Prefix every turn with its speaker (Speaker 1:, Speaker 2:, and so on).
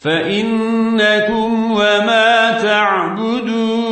Speaker 1: فإنكم وما تعبدون